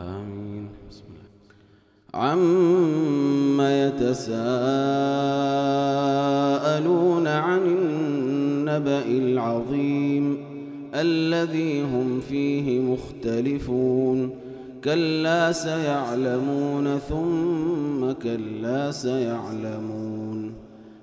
آمين. بسم الله. عما يتساءلون عن النبأ العظيم الذي هم فيه مختلفون كلا سيعلمون ثم كلا سيعلمون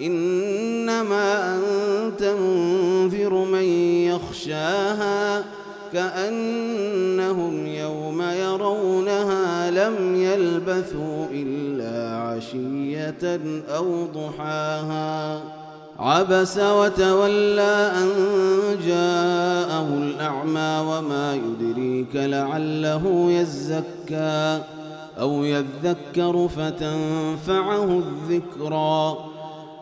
إنما أنت منذر من يخشاها كأنهم يوم يرونها لم يلبثوا إلا عشية أو ضحاها. عبس وتولى أن جاءه الأعمى وما يدريك لعله يزكى أو يذكر فتنفعه الذكرى.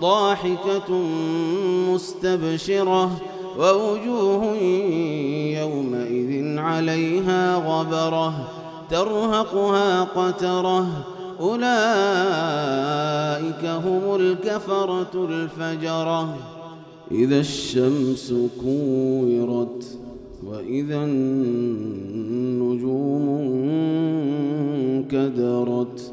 ضاحكة مستبشرة ووجوه يومئذ عليها غبرة ترهقها قترة أولئك هم الكفرة الفجرة إذا الشمس كورت وإذا النجوم كدرت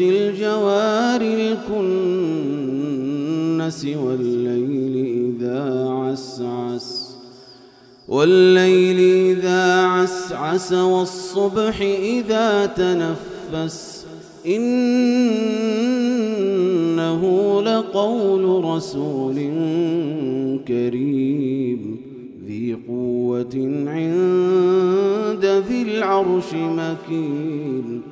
الجوار الكنس والليل إذا عسعس والليل إذا عسعس والصبح إذا تنفس إنه لقول رسول كريم ذي قوة عند ذي العرش مكين